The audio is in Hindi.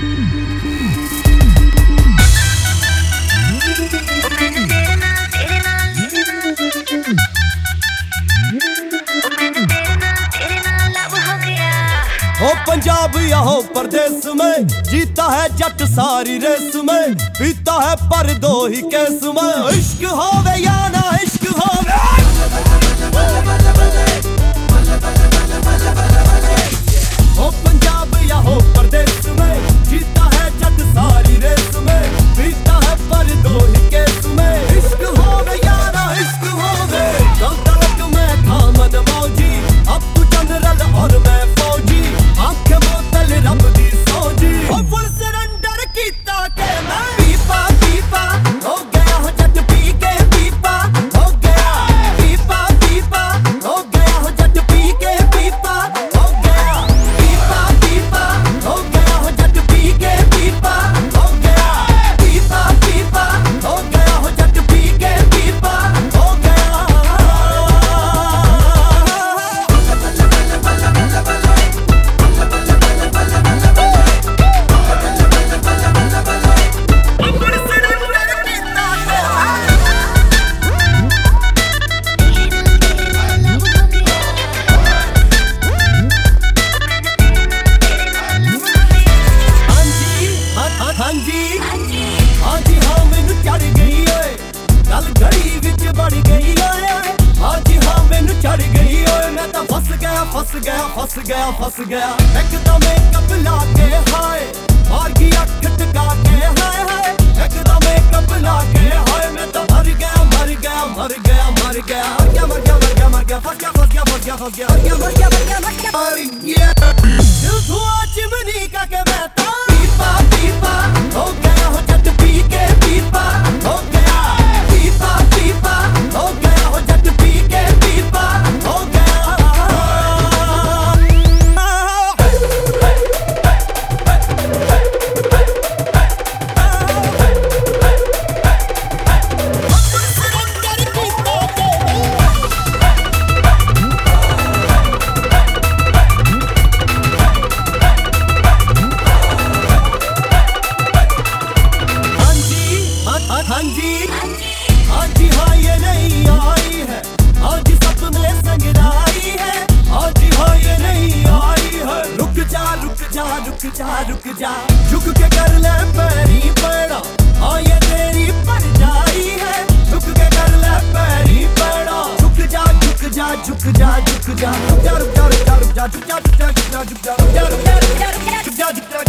हो पंजाब या हो प्रदेश में, जीता है जट सारी रेस में, पीता है पर दो ही कैस में। इश्क हो गया फंस गया एकदम कप ला के हाय और की अख टका के हाय हाय एकदम कपिला के हाय मैं तो मर गया मर गया मर गया मर गया मर गया मर गया मर गया मर गया फस गया फस गया फस गया फस गया मर गया मर गया मर गया मर गया दिल धुआ चिमनी का के मैं और ये तेरी परजाई है झुक के कर ले पैरी पड़ा झुक जा झुक जा झुक जा झुक जा रुक जा रुक जा रुक जा रुक जा रुक जा रुक जा रुक जा रुक जा रुक जा रुक जा रुक जा